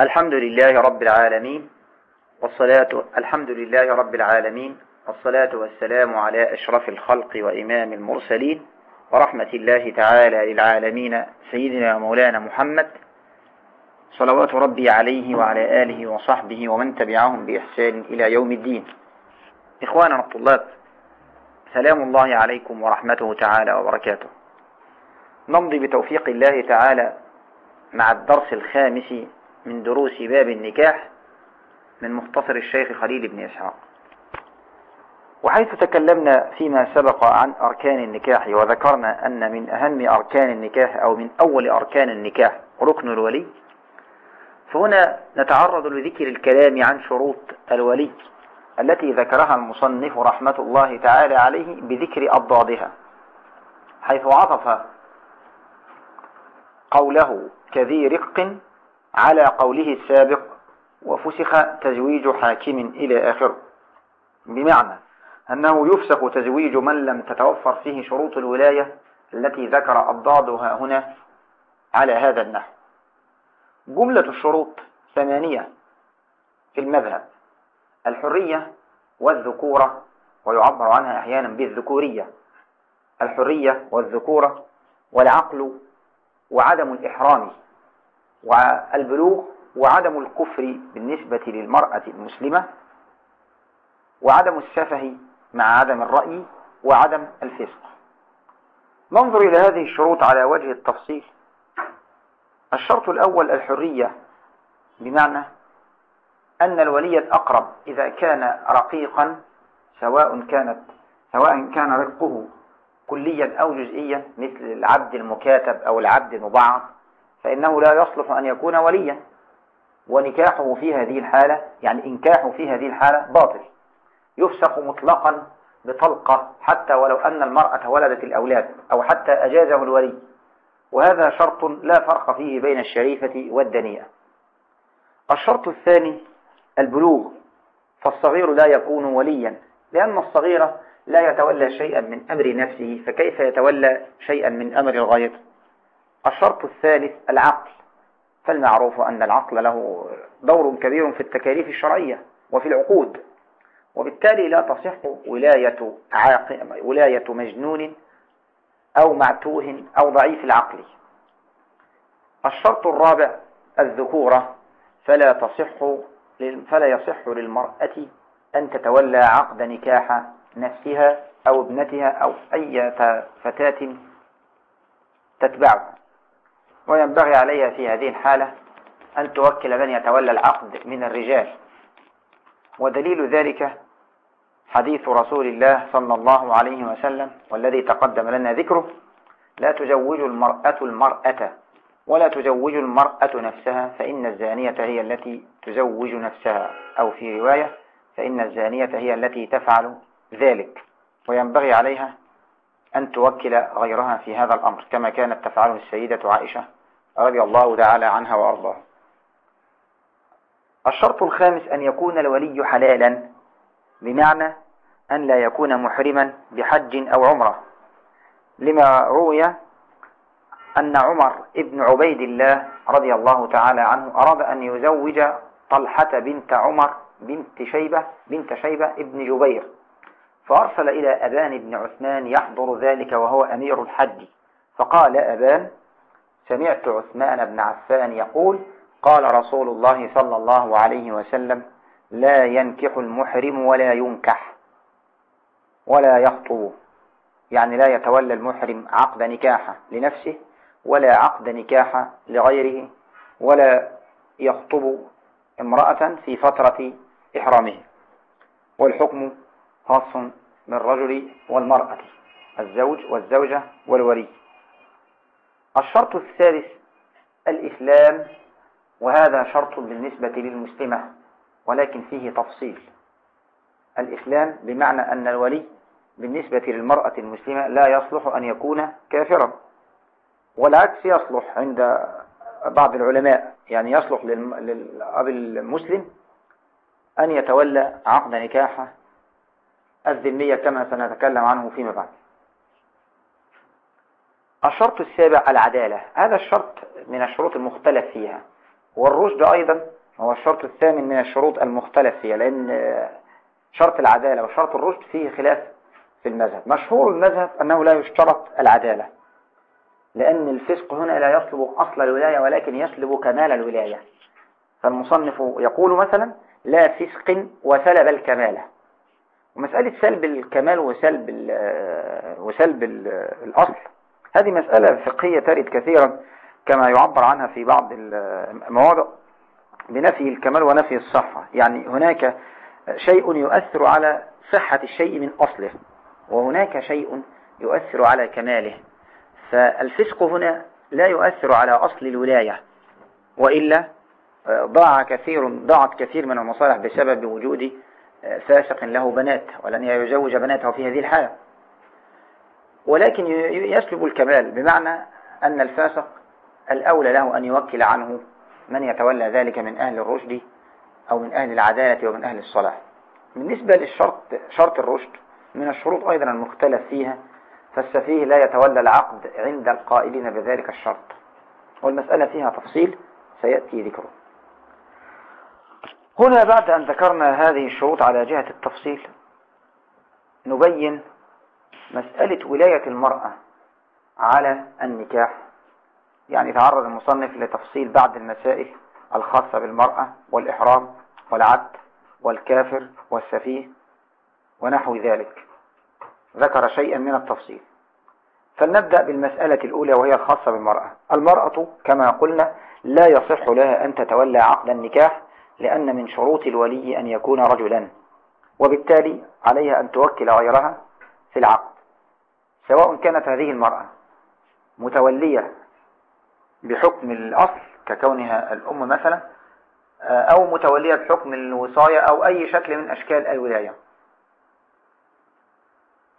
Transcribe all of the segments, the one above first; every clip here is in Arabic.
الحمد لله رب العالمين والصلاة الحمد لله رب العالمين والصلاة والسلام على أشرف الخلق وإمام المرسلين ورحمة الله تعالى للعالمين سيدنا مولانا محمد صلوات ربي عليه وعلى آله وصحبه ومن تبعهم بإحسان إلى يوم الدين. إخواننا الطلاب سلام الله عليكم ورحمته تعالى وبركاته. نمضي بتوفيق الله تعالى مع الدرس الخامس من دروس باب النكاح من مختصر الشيخ خليل بن إسحاق. وحيث تكلمنا فيما سبق عن أركان النكاح وذكرنا أن من أهم أركان النكاح أو من أول أركان النكاح ركن الولي فهنا نتعرض لذكر الكلام عن شروط الولي التي ذكرها المصنف رحمة الله تعالى عليه بذكر أضدادها حيث عطف قوله كذي رق على قوله السابق وفسخ تزويج حاكم إلى آخره. بمعنى أنه يفسخ تزويج من لم تتوفر فيه شروط الولاية التي ذكر أضدادها هنا على هذا النحو. جملة الشروط ثمانية في المذهب الحرية والذكورة ويعبر عنها أحيانا بالذكورية. الحرية والذكورة والعقل وعدم الإحرام. والبلوغ وعدم الكفر بالنسبة للمرأة المسلمة وعدم السفه مع عدم الرأي وعدم الفسق. ننظر إلى هذه الشروط على وجه التفصيل. الشرط الأول الحرية بمعنى أن الولي الأقرب إذا كان رقيقا سواء كانت سواء كان رقه كليا أو جزئيا مثل العبد المكاتب أو العبد المبعض فإنه لا يصلح أن يكون وليا. ونكاحه في هذه الحالة يعني إنكاحه في هذه الحالة باطل. يفسخ مطلقا بطلقة حتى ولو أن المرأة ولدت الأولاد أو حتى أجازه الولي. وهذا شرط لا فرق فيه بين الشريفة والدنيئة. الشرط الثاني البلوغ. فالصغير لا يكون وليا لأن الصغير لا يتولى شيئا من أمر نفسه فكيف يتولى شيئا من أمر الغير الشرط الثالث العقل. فالمعروف أن العقل له دور كبير في التكاليف الشرعية وفي العقود. وبالتالي لا تصح ولاية, عاق... ولاية مجنون أو معتوه أو ضعيف العقل. الشرط الرابع الذكورة فلا تصح فلا يصح للمرأة أن تتولى عقد نكاح نفسها أو ابنتها أو أي فتاة تتبعها وينبغي عليها في هذه الحالة أن توكل من يتولى العقد من الرجال. ودليل ذلك حديث رسول الله صلى الله عليه وسلم والذي تقدم لنا ذكره لا تزوج المرأة المرأة ولا تزوج المرأة نفسها فإن الزانية هي التي تزوج نفسها. أو في رواية فإن الزانية هي التي تفعل ذلك. وينبغي عليها أن توكل غيرها في هذا الأمر كما كانت تفعله السيدة عائشة رضي الله تعالى عنها وأرضاها. الشرط الخامس أن يكون الولي حلالا بمعنى أن لا يكون محرما بحج أو عمرة. لما روي أن عمر ابن عبيد الله رضي الله تعالى عنه أراد أن يزوج طلحة بنت عمر بنت شيبة بنت شيبة ابن جبير فأرسل إلى أبان بن عثمان يحضر ذلك وهو أمير الحج. فقال أبان سمعت عثمان بن عفان يقول قال رسول الله صلى الله عليه وسلم لا ينكح المحرم ولا ينكح ولا يخطب. يعني لا يتولى المحرم عقد نكاحه لنفسه ولا عقد نكاح لغيره ولا يخطب امرأة في فترة إحرامه. والحكم خاص بالرجل والمرأة الزوج والزوجة والولي. الشرط الثالث الإسلام وهذا شرط بالنسبة للمسلمة ولكن فيه تفصيل. الإسلام بمعنى أن الولي بالنسبة للمرأة المسلمة لا يصلح أن يكون كافرا والعكس يصلح عند بعض العلماء يعني يصلح للأب المسلم أن يتولى عقد نكاحه. الذمية كما سنتكلم عنه فيما بعد. الشرط السابع العدالة. هذا الشرط من الشروط المختلف فيها. والرشد أيضا هو الشرط الثامن من الشروط المختلف فيها لأن شرط العدالة وشرط الرشد فيه خلاف في المذهب. مشهور المذهب أنه لا يشترط العدالة لأن الفسق هنا لا يطلب أصل الولاية ولكن يسلب كمال الولاية. فالمصنف يقول مثلا لا فسق وسلب الكمال ومسألة سلب الكمال وسلب وسلب الأصل هذه مسألة فقهية ترد كثيرا كما يعبر عنها في بعض المواضع بنفي الكمال ونفي الصحة. يعني هناك شيء يؤثر على صحة الشيء من أصله وهناك شيء يؤثر على كماله. فالفسق هنا لا يؤثر على أصل الولاية وإلا ضاع كثير ضاعت كثير من المصالح بسبب وجود فاسق له بنات ولن يزوج بناته في هذه الحالة. ولكن يسلب الكمال بمعنى أن الفاسق الأولى له أن يوكل عنه من يتولى ذلك من أهل الرشد أو من أهل العدالة ومن أهل الصلاح. بالنسبة للشرط شرط الرشد من الشروط أيضا المختلف فيها فالسفيه لا يتولى العقد عند القائلين بذلك الشرط. والمسألة فيها تفصيل سيأتي ذكره. هنا بعد أن ذكرنا هذه الشروط على جهة التفصيل نبين مسألة ولاية المرأة على النكاح يعني تعرض المصنف لتفصيل بعض المسائل الخاصة بالمرأة والإحرام والعبد والكافر والسفيه ونحو ذلك. ذكر شيئا من التفصيل. فلنبدأ بالمسألة الأولى وهي الخاصة بالمرأة. المرأة كما قلنا لا يصح لها أن تتولى عقد النكاح لأن من شروط الولي أن يكون رجلا وبالتالي عليها أن توكل غيرها في العقد. سواء كانت هذه المرأة متولية بحكم الأصل ككونها الأم مثلا أو متولية بحكم الوصاية أو أي شكل من أشكال الولاية.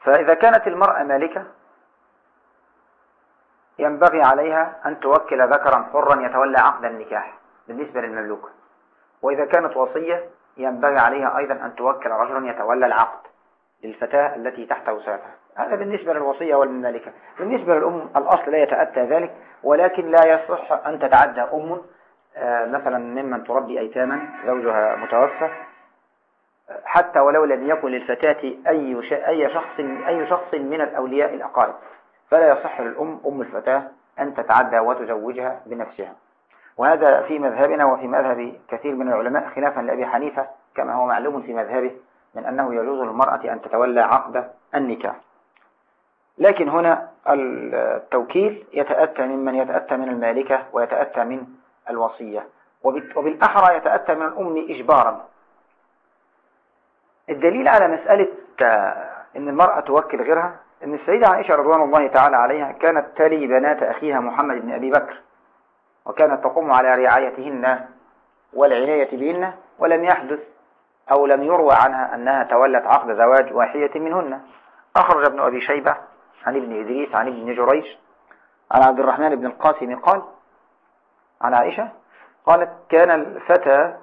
فإذا كانت المرأة مالكة ينبغي عليها أن توكل ذكرا حرا يتولى عقد النكاح بالنسبة للمملوك. وإذا كانت وصية ينبغي عليها أيضا أن توكل رجلا يتولى العقد للفتاة التي تحت وسعتها هذا بالنسبة للوصية والمملكة بالنسبة للأم الأصل لا يتأتى ذلك ولكن لا يصح أن تتعدى أم آه، مثلا ممن تربي أيتاما زوجها متوفى حتى ولو لم يكن للفتاة أي أي شخص أي شخص من الأولياء الأقارب. فلا يصح للأم أم الفتاة أن تتعدى وتزوجها بنفسها. وهذا في مذهبنا وفي مذهب كثير من العلماء خلافا لأبي حنيفة كما هو معلوم في مذهبه من أنه يجوز للمرأة أن تتولى عقد النكاح. لكن هنا التوكيل يتأتى ممن يتأتى من المالكة ويتأتى من الوصية. وبالأحرى يتأتى من الأم إجبارا. الدليل على مسألة أن المرأة توكل غيرها أن السيدة عائشة رضوان الله تعالى عليها كانت تلي بنات أخيها محمد بن أبي بكر وكانت تقوم على رعايتهن والعناية بهن ولم يحدث أو لم يروى عنها أنها تولت عقد زواج واحدة منهن. أخرج ابن أبي شيبة عن ابن إدريس عن ابن جريش عن عبد الرحمن بن القاسم قال عن عائشة قالت كان الفتى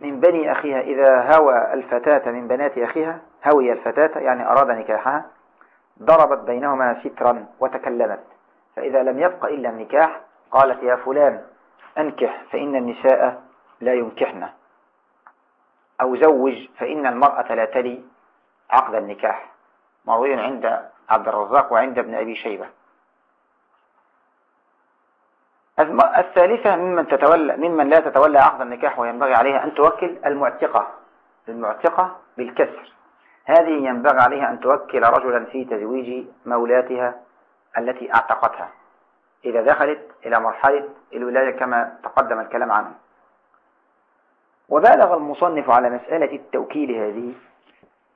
من بني أخيها إذا هوى الفتاة من بنات أخيها هوي الفتاة يعني أراد نكاحها ضربت بينهما سترا وتكلمت فإذا لم يبق إلا النكاح قالت يا فلان أنكح فإن النساء لا ينكحن أو زوج فإن المرأة لا تلي عقد النكاح. مروي عند عبد الرزاق وعند ابن أبي شيبة. الثالثة ممن تتولى ممن لا تتولى عقد النكاح وينبغي عليها أن توكل المعتقة المعتقة بالكسر. هذه ينبغي عليها أن توكل رجلا في تزويج مولاتها التي اعتقتها. إذا دخلت إلى مرحلة الولاية كما تقدم الكلام عنه. وبالغ المصنف على مسألة التوكيل هذه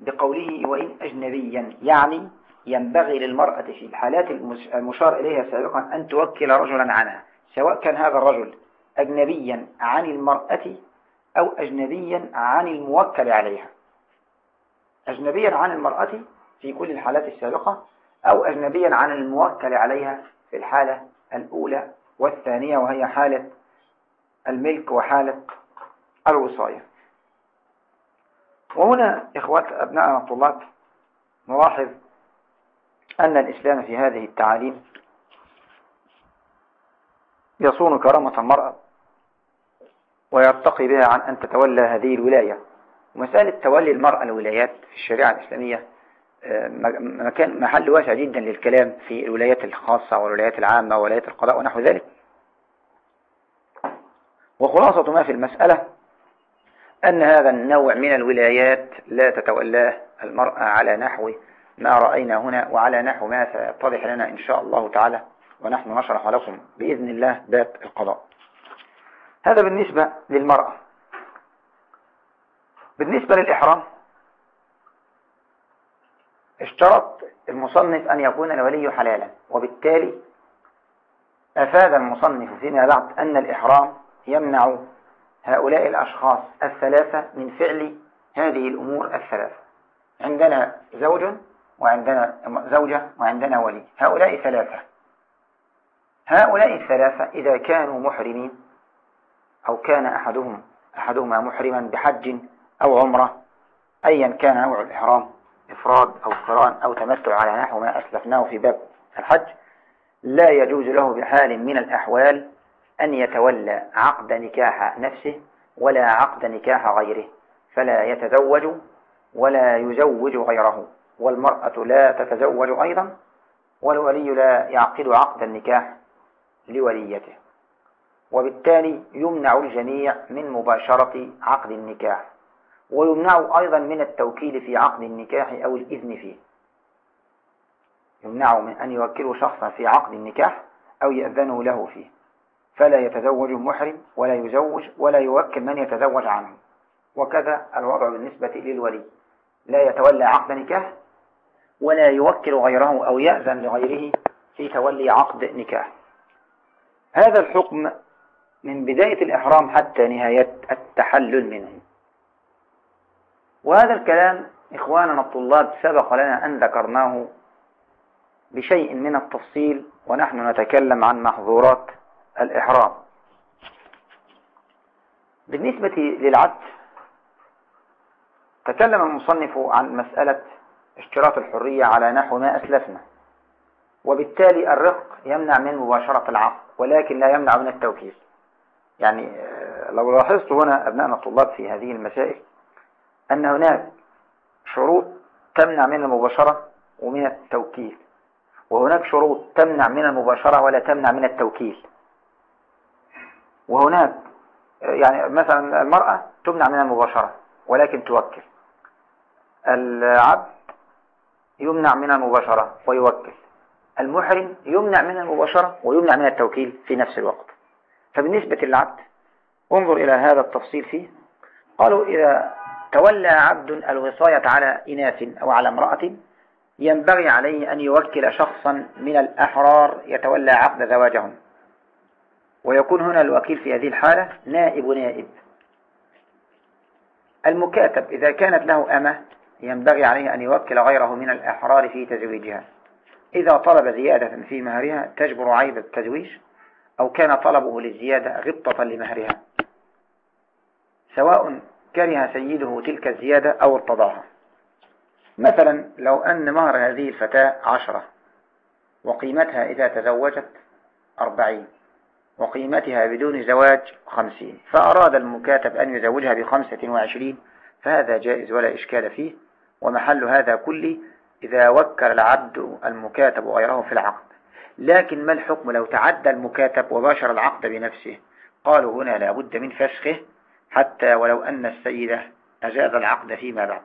بقوله وإن أجنبيا يعني ينبغي للمرأة في الحالات المشار إليها سابقا أن توكل رجلا عنها سواء كان هذا الرجل أجنبيا عن المرأة أو أجنبيا عن الموكل عليها. أجنبيا عن المرأة في كل الحالات السابقة أو أجنبيا عن الموكل عليها في الحالة الأولى والثانية وهي حالة الملك وحالة الوصاية. وهنا إخوات أبناء الطلاب نلاحظ أن الإسلام في هذه التعاليم يصون كرامة المرأة ويرتقي بها عن أن تتولى هذه الولاية. ومسألة تولي المرأة الولايات في الشريعة الإسلامية آه، مكان محل واسع جدا للكلام في الولايات الخاصة والولايات العامة وولايات القضاء ونحو ذلك. وخلاصة ما في المسألة أن هذا النوع من الولايات لا تتولاه المرأة على نحو ما رأينا هنا وعلى نحو ما سيتضح لنا إن شاء الله تعالى ونحن نشرح لكم بإذن الله باب القضاء. هذا بالنسبة للمرأة. بالنسبة للإحرام اشترط المصنف أن يكون الولي حلالا وبالتالي أفاد المصنف فيما بعد أن الإحرام يمنع هؤلاء الأشخاص الثلاثة من فعل هذه الأمور الثلاثة. عندنا زوج وعندنا زوجة وعندنا ولي. هؤلاء ثلاثة. هؤلاء الثلاثة إذا كانوا محرمين أو كان أحدهم أحدهما محرما بحج أو عمرة أيا كان نوع الإحرام إفراد أو قران أو تمتع على نحو ما أسلفناه في باب الحج لا يجوز له بحال من الأحوال أن يتولى عقد نكاح نفسه ولا عقد نكاح غيره فلا يتزوج ولا يزوج غيره. والمرأة لا تتزوج أيضا والولي لا يعقد عقد النكاح لوليته. وبالتالي يمنع الجميع من مباشرة عقد النكاح ويمنع أيضا من التوكيل في عقد النكاح أو الإذن فيه. يمنع من أن يوكلوا شخصا في عقد النكاح أو يأذنوا له فيه. فلا يتزوج محرم ولا يزوج ولا يوكل من يتزوج عنه. وكذا الوضع بالنسبة للولي. لا يتولى عقد نكاح ولا يوكل غيره أو يأذن لغيره في تولي عقد نكاح. هذا الحكم من بداية الإحرام حتى نهاية التحلل منه. وهذا الكلام إخواننا الطلاب سبق لنا أن ذكرناه بشيء من التفصيل ونحن نتكلم عن محظورات الإحرام. بالنسبة للعد تكلم المصنف عن مسألة اشتراط الحرية على نحو ما أسلفنا. وبالتالي الرق يمنع من مباشرة العقد ولكن لا يمنع من التوكيل. يعني آه، لو لاحظت هنا أبنائنا الطلاب في هذه المسائل أن هناك شروط تمنع من المباشرة ومن التوكيل. وهناك شروط تمنع من المباشرة ولا تمنع من التوكيل. وهناك يعني مثلا المرأة تمنع من المباشرة ولكن توكل. العبد يمنع من المباشرة ويوكل. المحرم يمنع من المباشرة ويمنع من التوكيل في نفس الوقت. فبالنسبة للعبد انظر إلى هذا التفصيل فيه. قالوا إذا تولى عبد الوصاية على إناث أو على امرأة ينبغي عليه أن يوكل شخصا من الأحرار يتولى عقد زواجهم. ويكون هنا الوكيل في هذه الحالة نائب نائب. المكاتب إذا كانت له أمة ينبغي عليه أن يوكل غيره من الأحرار في تزويجها. إذا طلب زيادة في مهرها تجبر عيب التزويج أو كان طلبه للزيادة غبطة لمهرها. سواء كره سيده تلك الزيادة أو ارتضاها. مثلا لو أن مهر هذه الفتاة عشرة وقيمتها إذا تزوجت أربعين وقيمتها بدون زواج خمسين فأراد المكاتب أن يزوجها بخمسة وعشرين فهذا جائز ولا إشكال فيه. ومحل هذا كله إذا وكل العبد المكاتب غيره في العقد. لكن ما الحكم لو تعدى المكاتب وباشر العقد بنفسه؟ قالوا هنا لابد من فسخه حتى ولو أن السيدة أجاز العقد فيما بعد.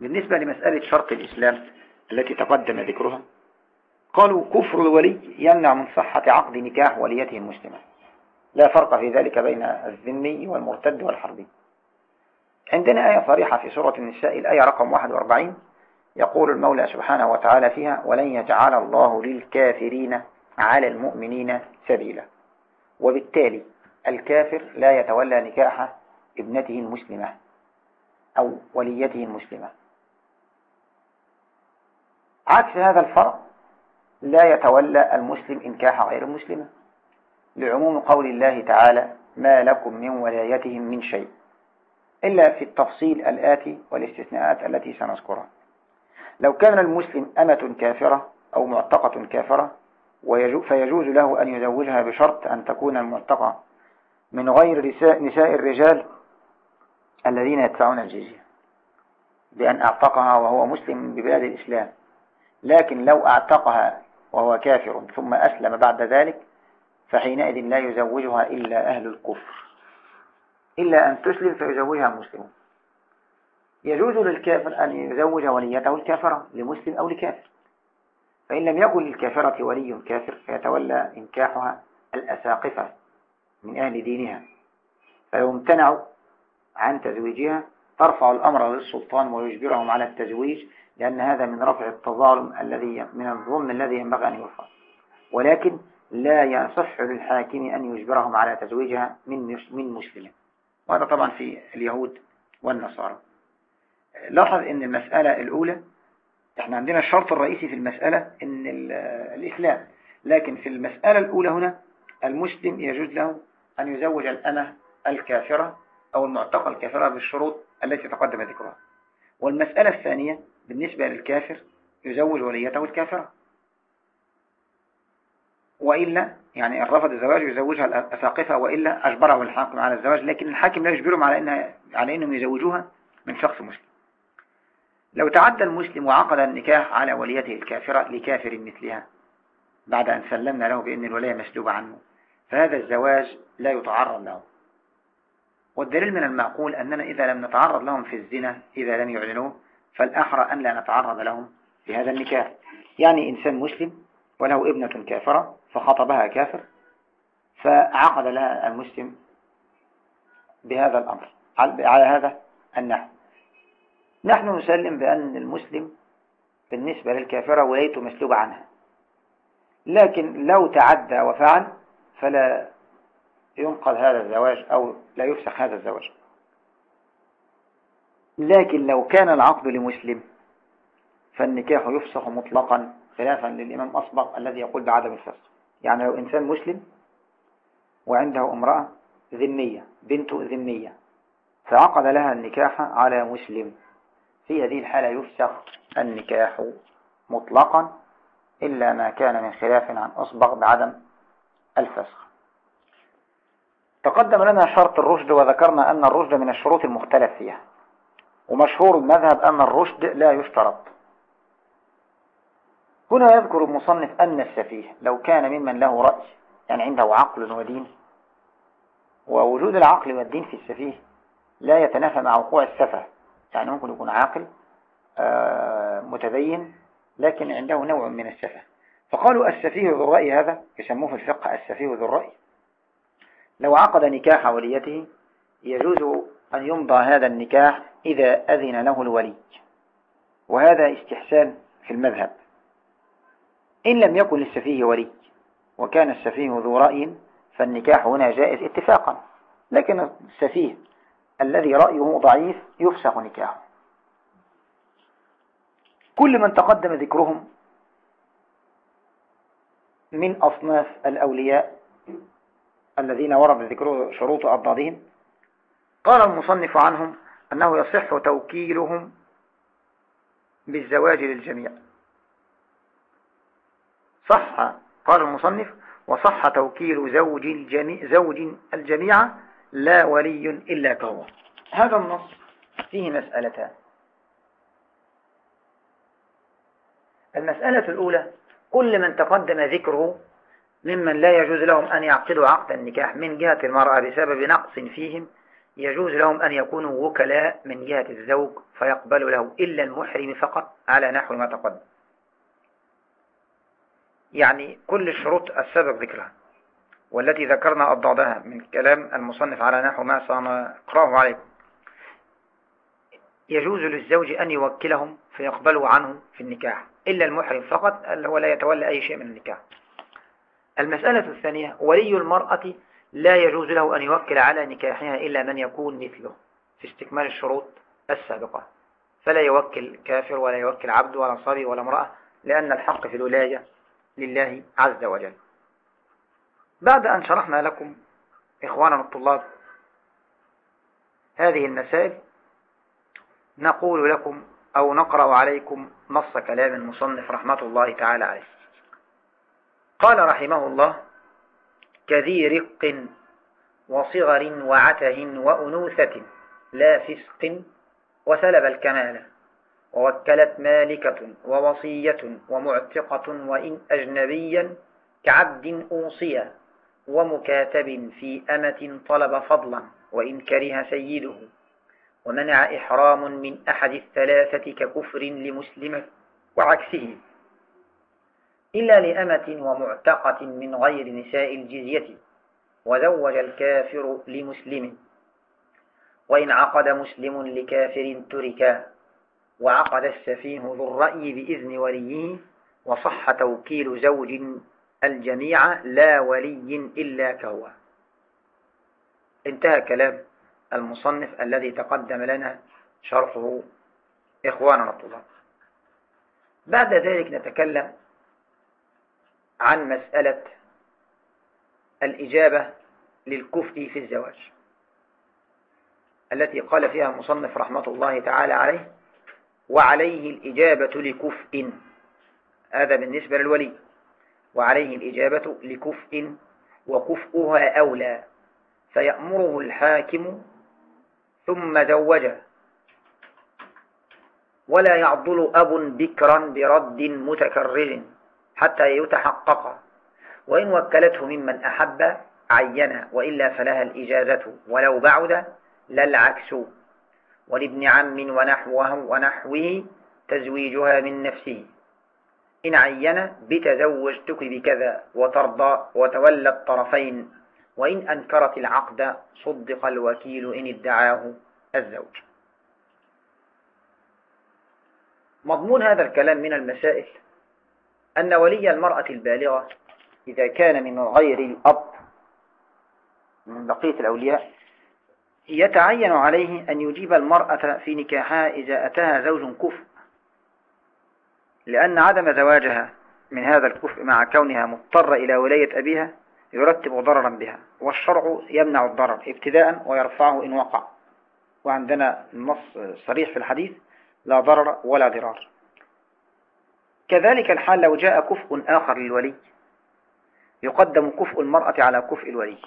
بالنسبة لمسألة شرط الإسلام التي تقدم ذكرها قالوا كفر الولي يمنع من صحة عقد نكاح وليته المسلمة. لا فرق في ذلك بين الذمي والمرتد والحربي. عندنا آية صريحة في سورة النساء الآية رقم 41 يقول المولى سبحانه وتعالى فيها ولن يجعل الله للكافرين على المؤمنين سبيلا. وبالتالي الكافر لا يتولى نكاح ابنته المسلمة أو وليته المسلمة. عكس هذا الفرق لا يتولى المسلم إنكاح غير المسلمة لعموم قول الله تعالى ما لكم من ولايتهم من شيء. إلا في التفصيل الآتي والاستثناءات التي سنذكرها. لو كان المسلم أمة كافرة أو معتقة كافرة فيجوز له أن يزوجها بشرط أن تكون المعتقة من غير نساء الرجال الذين يدفعون الجزية بأن أعتقها وهو مسلم ببلاد الإسلام. لكن لو أعتقها وهو كافر ثم أسلم بعد ذلك فحينئذ لا يزوجها إلا أهل الكفر. إلا أن تسلم فيزوجها مسلم. يجوز للكافر أن يزوج وليته الكافرة لمسلم أو لكافر. فإن لم يكن للكافرة ولي كافر فيتولى إنكاحها الأساقفة من أهل دينها. فيمتنع عن تزويجها ترفع الأمر للسلطان ويجبرهم على التزويج لأن هذا من رفع التظالم الذي من الظلم الذي ينبغي أن يرفع. ولكن لا يصح للحاكم أن يجبرهم على تزويجها من مسلم. وهذا طبعا في اليهود والنصارى. لاحظ إن المسألة الأولى إحنا عندنا الشرط الرئيسي في المسألة إن الإسلام لكن في المسألة الأولى هنا المسلم يجوز له أن يزوج الأمة الكافرة أو المعتقة الكافرة بالشروط التي تقدم ذكرها. والمسألة الثانية بالنسبة للكافر يزوج وليته الكافرة. وإلا يعني ان رفض الزواج يزوجها الأساقفة وإلا أجبره الحاكم على الزواج لكن الحاكم لا يجبرهم على, إنها على إنهم يزوجوها من شخص مسلم. لو تعدى المسلم وعقد النكاح على وليته الكافرة لكافر مثلها بعد أن سلمنا له بأن الولاية مسلوبة عنه فهذا الزواج لا يتعرض له. والدليل من المعقول أننا إذا لم نتعرض لهم في الزنا إذا لم يعلنوه فالأحرى أن لا نتعرض لهم في هذا النكاح. يعني إنسان مسلم وله ابنة كافرة فخطبها كافر فعقد لها المسلم بهذا الأمر على هذا النحو. نحن نسلم بأن المسلم بالنسبة للكافرة ولايته مسلوبة عنها. لكن لو تعدى وفعل فلا ينقض هذا الزواج أو لا يفسخ هذا الزواج. لكن لو كان العقد لمسلم فالنكاح يفسخ مطلقا. خلافا للإمام أصبغ الذي يقول بعدم الفسخ يعني لو إنسان مسلم وعنده امرأة ذمية بنت ذمية فعقد لها النكاح على مسلم. في هذه الحالة يفسخ النكاح مطلقا إلا ما كان من خلاف عن أصبغ بعدم الفسخ. تقدم لنا شرط الرشد وذكرنا أن الرشد من الشروط المختلف فيها ومشهور المذهب أن الرشد لا يشترط. هنا يذكر المصنف أن السفيه لو كان ممن له رأي يعني عنده عقل ودين ووجود العقل والدين في السفيه لا يتنافى مع وقوع السفه يعني ممكن يكون عاقل آه، متدين لكن عنده نوع من السفه فقالوا السفيه ذو الرأي هذا يسموه في الفقه السفيه ذو الرأي. لو عقد نكاح وليته يجوز أن يمضى هذا النكاح إذا أذن له الولي. وهذا استحسان في المذهب. إن لم يكن للسفيه ولي وكان السفيه ذو رأي فالنكاح هنا جائز اتفاقا. لكن السفيه الذي رأيه ضعيف يفسخ نكاحه. كل من تقدم ذكرهم من أصناف الأولياء الذين ورد ذكر شروط أضدادهم قال المصنف عنهم أنه يصح توكيلهم بالزواج للجميع. صح قال المصنف وصح توكيل زوج الجميع, زوج الجميع لا ولي إلا كهو هذا النص فيه مسألتان. المسألة الأولى كل من تقدم ذكره ممن لا يجوز لهم أن يعقدوا عقد النكاح من جهة المرأة بسبب نقص فيهم يجوز لهم أن يكونوا وكلاء من جهة الزوج فيقبل له إلا المحرم فقط على نحو ما تقدم. يعني كل الشروط السبب ذكرها والتي ذكرنا أضدادها من كلام المصنف على نحو ما سنقرأه عليكم يجوز للزوج أن يوكلهم فيقبلوا عنه في النكاح إلا المحرم فقط اللي هو لا يتولى أي شيء من النكاح. المسألة الثانية ولي المرأة لا يجوز له أن يوكل على نكاحها إلا من يكون مثله في استكمال الشروط السابقة. فلا يوكل كافر ولا يوكل عبد ولا صبي ولا امرأة لأن الحق في الولاية لله عز وجل. بعد أن شرحنا لكم إخواننا الطلاب هذه المسائل نقول لكم أو نقرأ عليكم نص كلام المصنف رحمة الله تعالى عليه. قال رحمه الله كذي رق وصغر وعته وأنوثة لا فسق وسلب الكمال. ووكلت مالكة ووصية ومعتقة وإن أجنبيا كعبد أوصيا ومكاتب في أمة طلب فضلا وإن كره سيده ومنع إحرام من أحد الثلاثة ككفر لمسلم وعكسه. إلا لأمة ومعتقة من غير نساء الجزية وزوج الكافر لمسلم. وإن عقد مسلم لكافر تركا وعقد السفيه ذو الرأي بإذن وليه وصح توكيل زوج الجميع لا ولي إلا كهو. انتهى كلام المصنف الذي تقدم لنا شرحه إخواننا الطلاب. بعد ذلك نتكلم عن مسألة الإجابة للكفء في الزواج التي قال فيها المصنف رحمة الله تعالى عليه وعليه الإجابة لكفء. هذا بالنسبة للولي. وعليه الإجابة لكفء وكفؤها أولى. فيأمره الحاكم ثم زوجه. ولا يعضل أب بكرا برد متكرر حتى يتحقق. وإن وكلته ممن أحب عين وإلا فلها الإجازة. ولو بعد لا العكس ولابن عم ونحوه ونحوه تزويجها من نفسه. إن عين بتزوجتك بكذا وترضى وتولى الطرفين وإن أنكرت العقد صدق الوكيل إن ادعاه الزوج. مضمون هذا الكلام من المسائل أن ولي المرأة البالغة إذا كان من غير الأب من بقية الأولياء يتعين عليه أن يجيب المرأة في نكاحها إذا أتاها زوج كفء لأن عدم زواجها من هذا الكفء مع كونها مضطرة إلى ولاية أبيها يرتب ضررا بها والشرع يمنع الضرر ابتداء ويرفعه إن وقع. وعندنا النص صريح في الحديث لا ضرر ولا ضرار. كذلك الحال لو جاء كفء آخر للولي يقدم كفء المرأة على كفء الولي.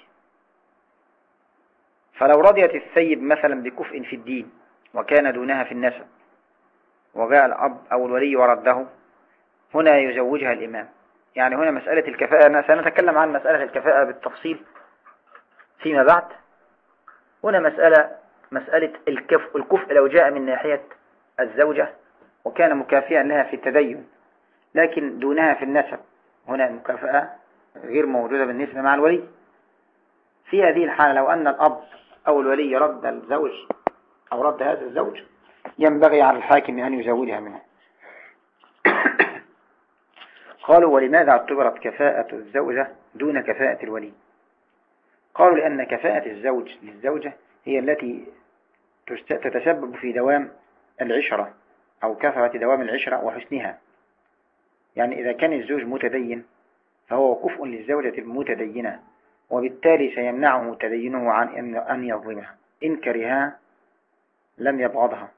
فلو رضيت السيد مثلا بكفء في الدين وكان دونها في النسب وجاء الأب أو الولي ورده هنا يزوجها الإمام. يعني هنا مسألة الكفاءة سنتكلم عن مسألة الكفاءة بالتفصيل فيما بعد. هنا مسألة مسألة الكفء الكفء لو جاء من ناحية الزوجة وكان مكافئا لها في التدين لكن دونها في النسب. هنا المكافأة غير موجودة بالنسبة مع الولي. في هذه الحالة لو أن الأب أو الولي رد الزوج أو رد هذا الزوج ينبغي على الحاكم أن يزوجها منه. قالوا ولماذا اعتبرت كفاءة الزوجة دون كفاءة الولي؟ قالوا لأن كفاءة الزوج للزوجة هي التي تتسبب في دوام العشرة أو كثرة دوام العشرة وحسنها. يعني إذا كان الزوج متدين فهو كفء للزوجة المتدينة. وبالتالي سيمنعه تدينه عن أن يظلمها. إن كرها لم يبغضها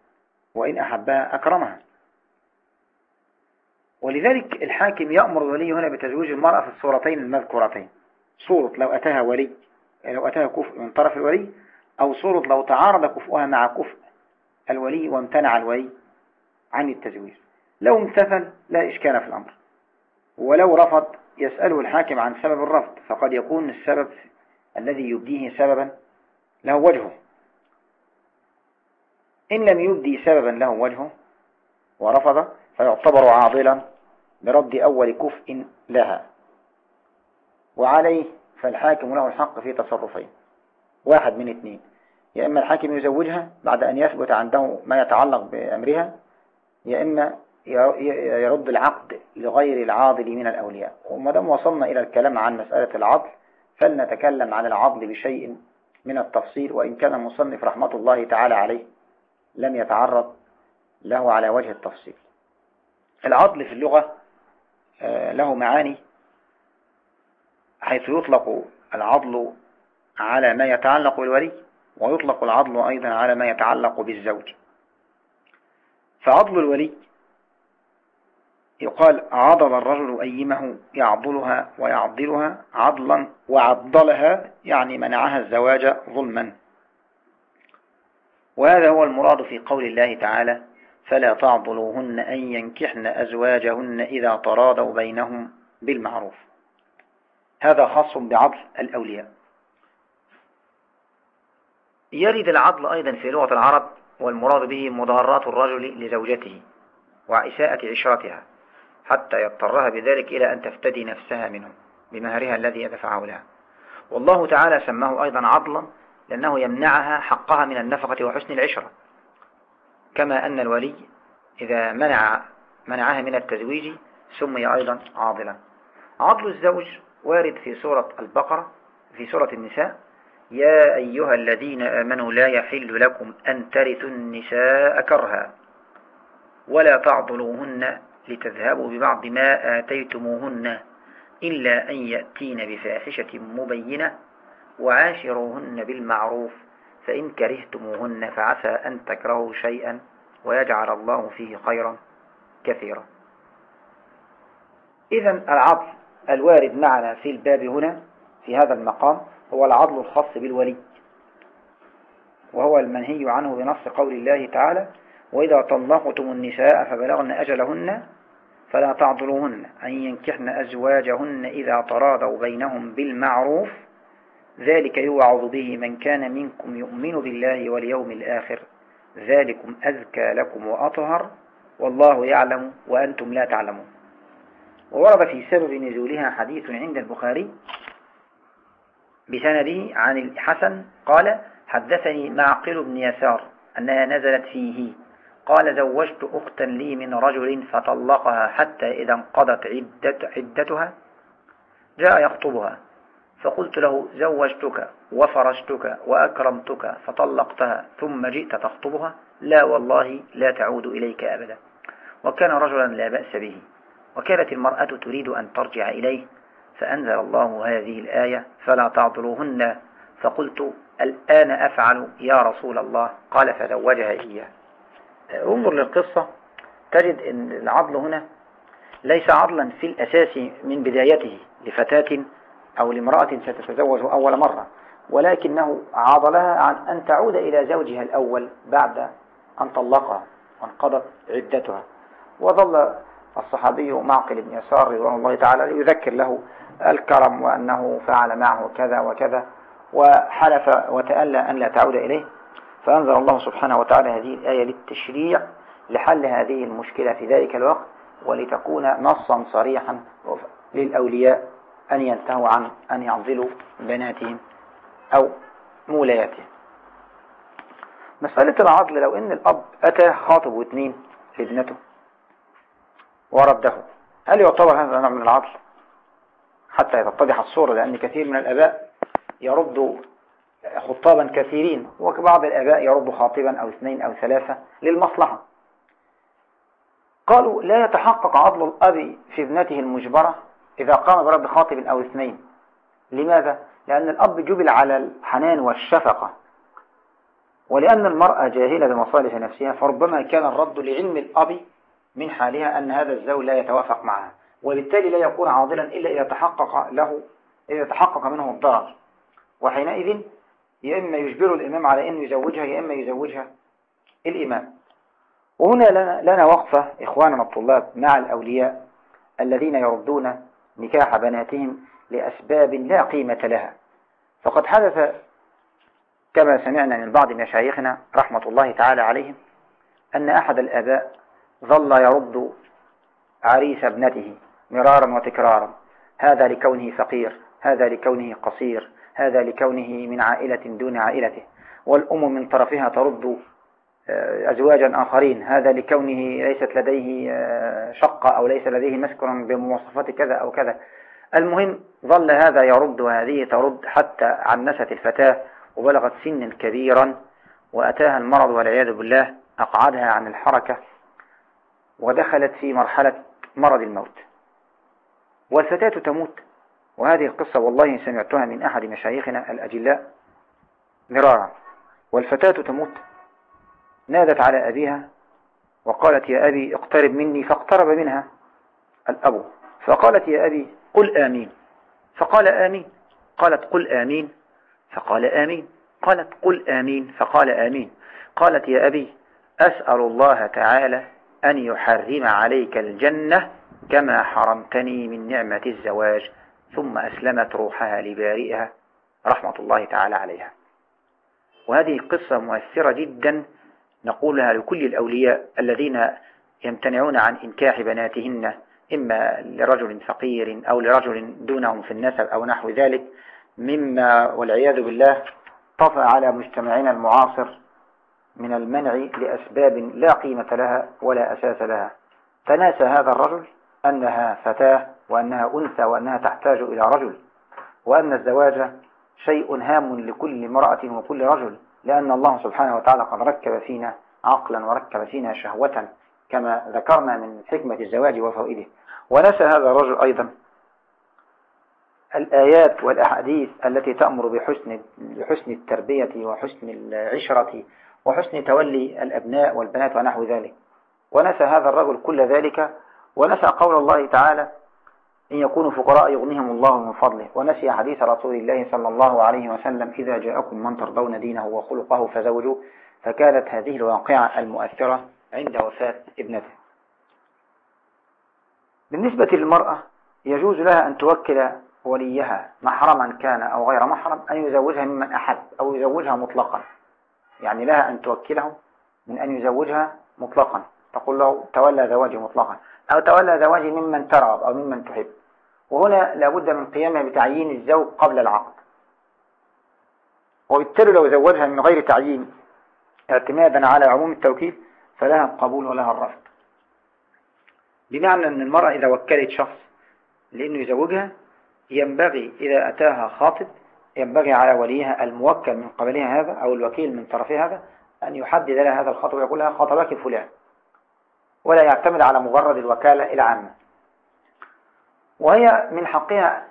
وإن أحبها أكرمها. ولذلك الحاكم يأمر الولي هنا بتزويج المرأة في الصورتين المذكورتين. صورة لو أتاها ولي لو أتاها كفء من طرف الولي أو صورة لو تعارض كفؤها مع كفء الولي وامتنع الولي عن التزويج. لو امتثل لا إشكال في الأمر. ولو رفض يسأله الحاكم عن سبب الرفض فقد يكون السبب الذي يبديه سببا له وجهه. إن لم يبدي سببا له وجهه ورفض فيعتبر عاضلا برد أول كفء لها. وعليه فالحاكم له الحق في تصرفين. واحد من اثنين. يا إما الحاكم يزوجها بعد أن يثبت عنده ما يتعلق بأمرها يا إما يرد العقد لغير العاضل من الأولياء. وما دام وصلنا إلى الكلام عن مسألة العضل فلنتكلم عن العضل بشيء من التفصيل وإن كان المصنف رحمة الله تعالى عليه لم يتعرض له على وجه التفصيل. العضل في اللغة آه، له معاني حيث يطلق العضل على ما يتعلق بالولي ويطلق العضل أيضا على ما يتعلق بالزوج. فعضل الولي يقال عضل الرجل أيمه يعضلها ويعضلها عضلا وعضلها يعني منعها الزواج ظلما. وهذا هو المراد في قول الله تعالى فلا تعضلوهن أن ينكحن أزواجهن إذا تراضوا بينهم بالمعروف. هذا خاص بعضل الأولياء. يرد العضل أيضا في لغة العرب والمراد به مضارات الرجل لزوجته وإساءة عشرتها. حتى يضطرها بذلك إلى أن تفتدي نفسها منه بمهرها الذي يدفعه لها والله تعالى سماه أيضا عضلا لأنه يمنعها حقها من النفقة وحسن العشرة. كما أن الولي إذا منع منعها من التزويج سمي أيضا عاضلا. عضل الزوج وارد في سورة البقرة في سورة النساء يا أيها الذين آمنوا لا يحل لكم أن ترثوا النساء كرها ولا تعضلوهن لتذهبوا ببعض ما آتيتموهن إلا أن يأتين بفاحشة مبينة وعاشروهن بالمعروف فإن كرهتموهن فعسى أن تكرهوا شيئا ويجعل الله فيه خيرا كثيرا. إذا العضل الوارد معنا في الباب هنا في هذا المقام هو العضل الخاص بالولي وهو المنهي عنه بنص قول الله تعالى وإذا طلقتم النساء فبلغن أجلهن فلا تعضلوهن أن ينكحن أزواجهن إذا تراضوا بينهم بالمعروف. ذلك يوعظ به من كان منكم يؤمن بالله واليوم الآخر. ذلكم أذكى لكم وأطهر. والله يعلم وأنتم لا تعلمون. وورد في سبب نزولها حديث عند البخاري بسنده عن الحسن قال حدثني معقل بن يسار أنها نزلت فيه. قال زوجت أختا لي من رجل فطلقها حتى إذا انقضت عدت عدتها؟ جاء يخطبها. فقلت له زوجتك وفرشتك وأكرمتك فطلقتها ثم جئت تخطبها؟ لا والله لا تعود إليك أبدا. وكان رجلا لا بأس به. وكانت المرأة تريد أن ترجع إليه فأنزل الله هذه الآية فلا تعضلوهن فقلت الآن أفعل يا رسول الله قال فزوجها إياه انظر للقصة. تجد أن العضل هنا ليس عضلا في الأساس من بدايته لفتاة أو لامرأة ستتزوج أول مرة ولكنه عضلها عن أن تعود إلى زوجها الأول بعد أن طلقها وانقضت عدتها. وظل الصحابي معقل بن يسار رضوان الله تعالى يذكر له الكرم وأنه فعل معه كذا وكذا وحلف وتألى أن لا تعود إليه. فأنزل الله سبحانه وتعالى هذه الآية للتشريع لحل هذه المشكلة في ذلك الوقت ولتكون نصا صريحا للأولياء أن ينتهوا عن أن يعضلوا بناتهم أو مولاياتهم مسألة العضل لو أن الأب أتى خاطب واثنين لابنته ورده هل يعتبر هذا نوع من العضل؟ حتى يتضح الصورة لأن كثير من الأباء يرد خطابا كثيرين وبعض الآباء يرد خاطبا أو اثنين أو ثلاثة للمصلحة. قالوا لا يتحقق عضل الأب في ابنته المجبرة إذا قام برد خاطب أو اثنين. لماذا؟ لأن الأب جبل على الحنان والشفقة. ولأن المرأة جاهلة بمصالح نفسها فربما كان الرد لعلم الأب من حالها أن هذا الزوج لا يتوافق معها وبالتالي لا يكون عاضلا إلا إذا تحقق له إذا تحقق منه الضرر. وحينئذ يا إما يجبر الإمام على أن يزوجها يا إما يزوجها الإمام. وهنا لنا, لنا وقفة إخواننا الطلاب مع الأولياء الذين يردون نكاح بناتهم لأسباب لا قيمة لها. فقد حدث كما سمعنا من بعض مشايخنا رحمة الله تعالى عليهم أن أحد الآباء ظل يرد عريس ابنته مرارا وتكرارا. هذا لكونه فقير هذا لكونه قصير هذا لكونه من عائلة دون عائلته والأم من طرفها ترد آه، أزواجا آخرين. هذا لكونه ليست لديه آه، شقة أو ليس لديه مسكن بمواصفات كذا أو كذا. المهم ظل هذا يرد وهذه ترد حتى عنست الفتاة وبلغت سنا كبيرا وأتاها المرض والعياذ بالله أقعدها عن الحركة ودخلت في مرحلة مرض الموت. والفتاة تموت. وهذه القصة والله سمعتها من أحد مشايخنا الأجلاء مرارا والفتاة تموت. نادت على أبيها وقالت يا أبي اقترب مني فاقترب منها الأب. فقالت يا أبي قل آمين. فقال آمين. قالت قل آمين. فقال آمين. قالت قل آمين. فقال آمين. قالت يا أبي أسأل الله تعالى أن يحرم عليك الجنة كما حرمتني من نعمة الزواج. ثم أسلمت روحها لبارئها رحمة الله تعالى عليها. وهذه قصة مؤثرة جدا نقولها لكل الأولياء الذين يمتنعون عن إنكاح بناتهن إما لرجل فقير أو لرجل دونهم في النسب أو نحو ذلك مما والعياذ بالله طفى على مجتمعنا المعاصر من المنع لأسباب لا قيمة لها ولا أساس لها. تناسى هذا الرجل أنها فتاة وأنها أنثى وأنها تحتاج إلى رجل وأن الزواج شيء هام لكل امرأة وكل رجل لأن الله سبحانه وتعالى قد ركب فينا عقلا وركب فينا شهوة كما ذكرنا من حكمة الزواج وفوائده. ونسى هذا الرجل أيضا. الآيات والأحاديث التي تأمر بحسن بحسن التربية وحسن العشرة وحسن تولي الأبناء والبنات ونحو ذلك. ونسى هذا الرجل كل ذلك ونسى قول الله تعالى إن يكونوا فقراء يغنيهم الله من فضله. ونسي حديث رسول الله صلى الله عليه وسلم إذا جاءكم من ترضون دينه وخلقه فزوجوا فكانت هذه الواقعة المؤثرة عند وفاة ابنته. بالنسبة للمرأة يجوز لها أن توكل وليها محرما كان أو غير محرم أن يزوجها ممن أحب أو يزوجها مطلقا. يعني لها أن توكله من أن يزوجها مطلقا. تقول له تولى زواجي مطلقا. أو تولى زواجي ممن ترغب أو ممن تحب. وهنا لابد من قيامها بتعيين الزوج قبل العقد. وبالتالي لو زوجها من غير تعيين اعتمادا على عموم التوكيد فلها القبول ولها الرفض. بمعنى أن المرأة إذا وكلت شخص لأنه يزوجها ينبغي إذا أتاها خاطب ينبغي على وليها الموكل من قبلها هذا أو الوكيل من طرفها هذا أن يحدد لها هذا الخطب ويقول لها خطبك فلان. ولا يعتمد على مجرد الوكالة العامة وهي من حقها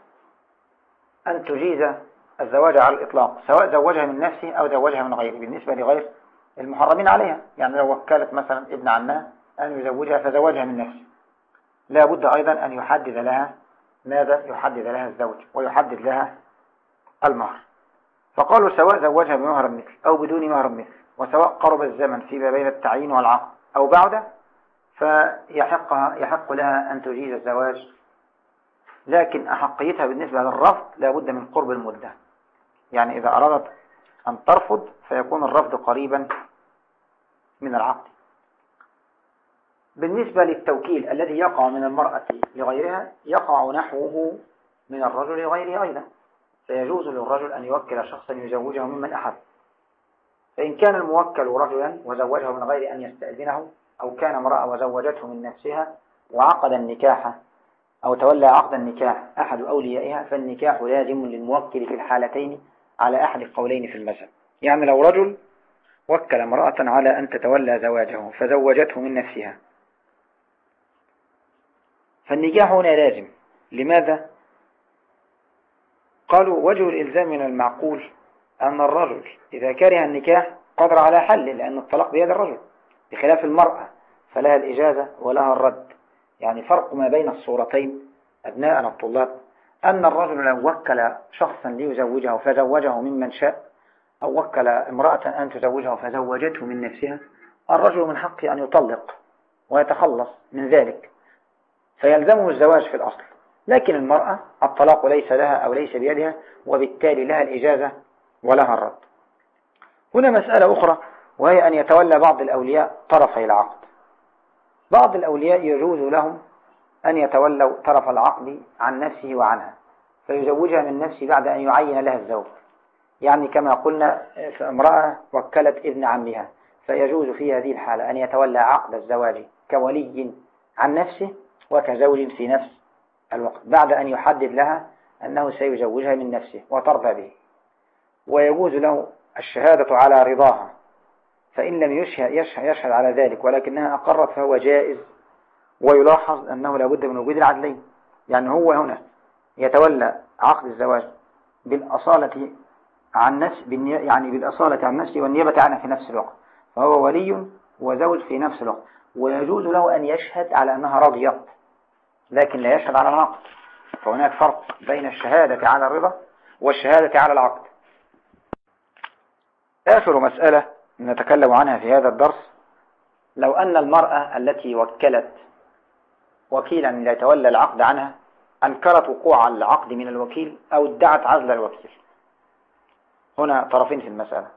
أن تجيز الزواج على الإطلاق سواء زوجها من نفسه أو زوجها من غيره بالنسبة لغير المحرمين عليها. يعني لو وكلت مثلا ابن عمها أن يزوجها فزوجها من نفسه. لا بد أيضا أن يحدد لها ماذا يحدد لها الزوج ويحدد لها المهر. فقالوا سواء زوجها بمهر مثل أو بدون مهر مثل وسواء قرب الزمن فيما بين التعيين والعقد أو بعده فيحقها يحق لها أن تجيز الزواج. لكن أحقيتها بالنسبة للرفض لابد من قرب المدة. يعني إذا أرادت أن ترفض فيكون الرفض قريبا من العقد. بالنسبة للتوكيل الذي يقع من المرأة لغيرها يقع نحوه من الرجل لغيره أيضا. فيجوز للرجل أن يوكل شخصا يزوجه ممن أحب. فإن كان الموكل رجلا وزوجه من غير أن يستأذنه أو كان امرأة وزوجته من نفسها وعقد النكاح أو تولى عقد النكاح أحد أوليائها فالنكاح لازم للموكل في الحالتين على أحد القولين في المذهب. يعني لو رجل وكل امرأة على أن تتولى زواجه فزوجته من نفسها. فالنكاح هنا لازم. لماذا؟ قالوا وجه الإلزام من المعقول أن الرجل إذا كره النكاح قدر على حل لأن الطلاق بيد الرجل. بخلاف المرأة فلها الإجازة ولها الرد. يعني فرق ما بين الصورتين. أبناءنا الطلاب أن الرجل لو وكل شخصا ليزوجه فزوجه ممن شاء أو وكل امرأة أن تزوجه فزوجته من نفسها الرجل من حقه أن يطلق ويتخلص من ذلك. فيلزمه الزواج في الأصل. لكن المرأة الطلاق ليس لها أو ليس بيدها وبالتالي لها الإجازة ولها الرد. هنا مسألة أخرى. وهي أن يتولى بعض الأولياء طرفي العقد. بعض الأولياء يجوز لهم أن يتولوا طرف العقد عن نفسه وعنها فيزوجها من نفسه بعد أن يعين لها الزوج. يعني كما قلنا امرأة وكلت ابن عمها فيجوز في هذه الحالة أن يتولى عقد الزواج كولي عن نفسه وكزوج في نفس الوقت بعد أن يحدد لها أنه سيزوجها من نفسه وترضى به. ويجوز له الشهادة على رضاها. فإن لم يشهد, يشهد, على ذلك ولكنها أقرت فهو جائز ويلاحظ أنه لابد من وجود العدلين يعني هو هنا يتولى عقد الزواج بالأصالة عن نفس يعني بالأصالة عن نفسه والنيابة عنه في نفس الوقت فهو ولي وزوج في نفس الوقت ويجوز له أن يشهد على أنها رضيت لكن لا يشهد على العقد فهناك فرق بين الشهادة على الرضا والشهادة على العقد. آخر مسألة نتكلم عنها في هذا الدرس. لو أن المرأة التي وكلت وكيلا ليتولى العقد عنها أنكرت وقوع العقد من الوكيل أو ادعت عزل الوكيل. هنا طرفين في المسألة.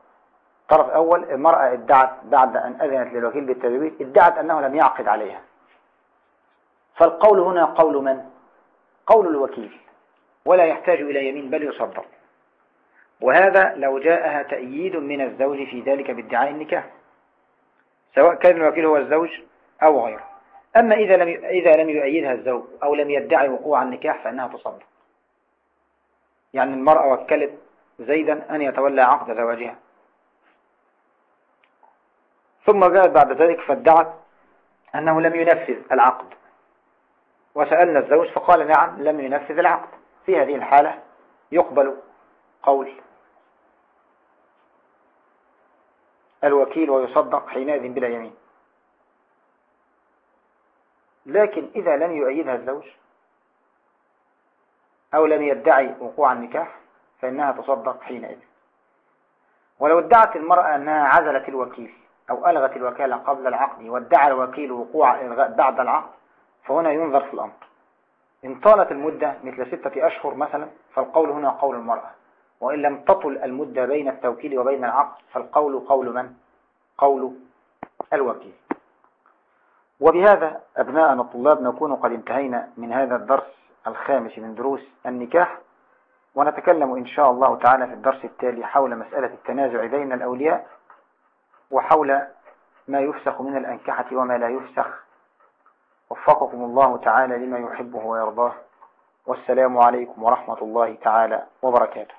طرف أول المرأة ادعت بعد أن أذنت للوكيل بالتزويج ادعت أنه لم يعقد عليها. فالقول هنا قول من؟ قول الوكيل ولا يحتاج إلى يمين بل يصدق وهذا لو جاءها تأييد من الزوج في ذلك بادعاء النكاح سواء كان الوكيل هو الزوج أو غيره. أما إذا لم إذا لم يؤيدها الزوج أو لم يدعي وقوع النكاح فإنها تصدق يعني المرأة وكلت زيدا أن يتولى عقد زواجها. ثم جاءت بعد ذلك فادعت أنه لم ينفذ العقد. وسألنا الزوج فقال نعم لم ينفذ العقد. في هذه الحالة يقبل قول الوكيل ويصدق حينئذ بلا يمين. لكن إذا لم يؤيدها الزوج أو لم يدعي وقوع النكاح فإنها تصدق حينئذ. ولو ادعت المرأة أنها عزلت الوكيل أو ألغت الوكالة قبل العقد وادعى الوكيل وقوع إلغاء بعد العقد فهنا ينظر في الأمر. إن طالت المدة مثل ستة أشهر مثلا فالقول هنا قول المرأة. وإن لم تطل المدة بين التوكيل وبين العقد فالقول قول من؟ قول الوكيل. وبهذا أبناءنا الطلاب نكون قد انتهينا من هذا الدرس الخامس من دروس النكاح ونتكلم إن شاء الله تعالى في الدرس التالي حول مسألة التنازع بين الأولياء وحول ما يفسخ من الأنكحة وما لا يفسخ. وفقكم الله تعالى لما يحبه ويرضاه. والسلام عليكم ورحمة الله تعالى وبركاته.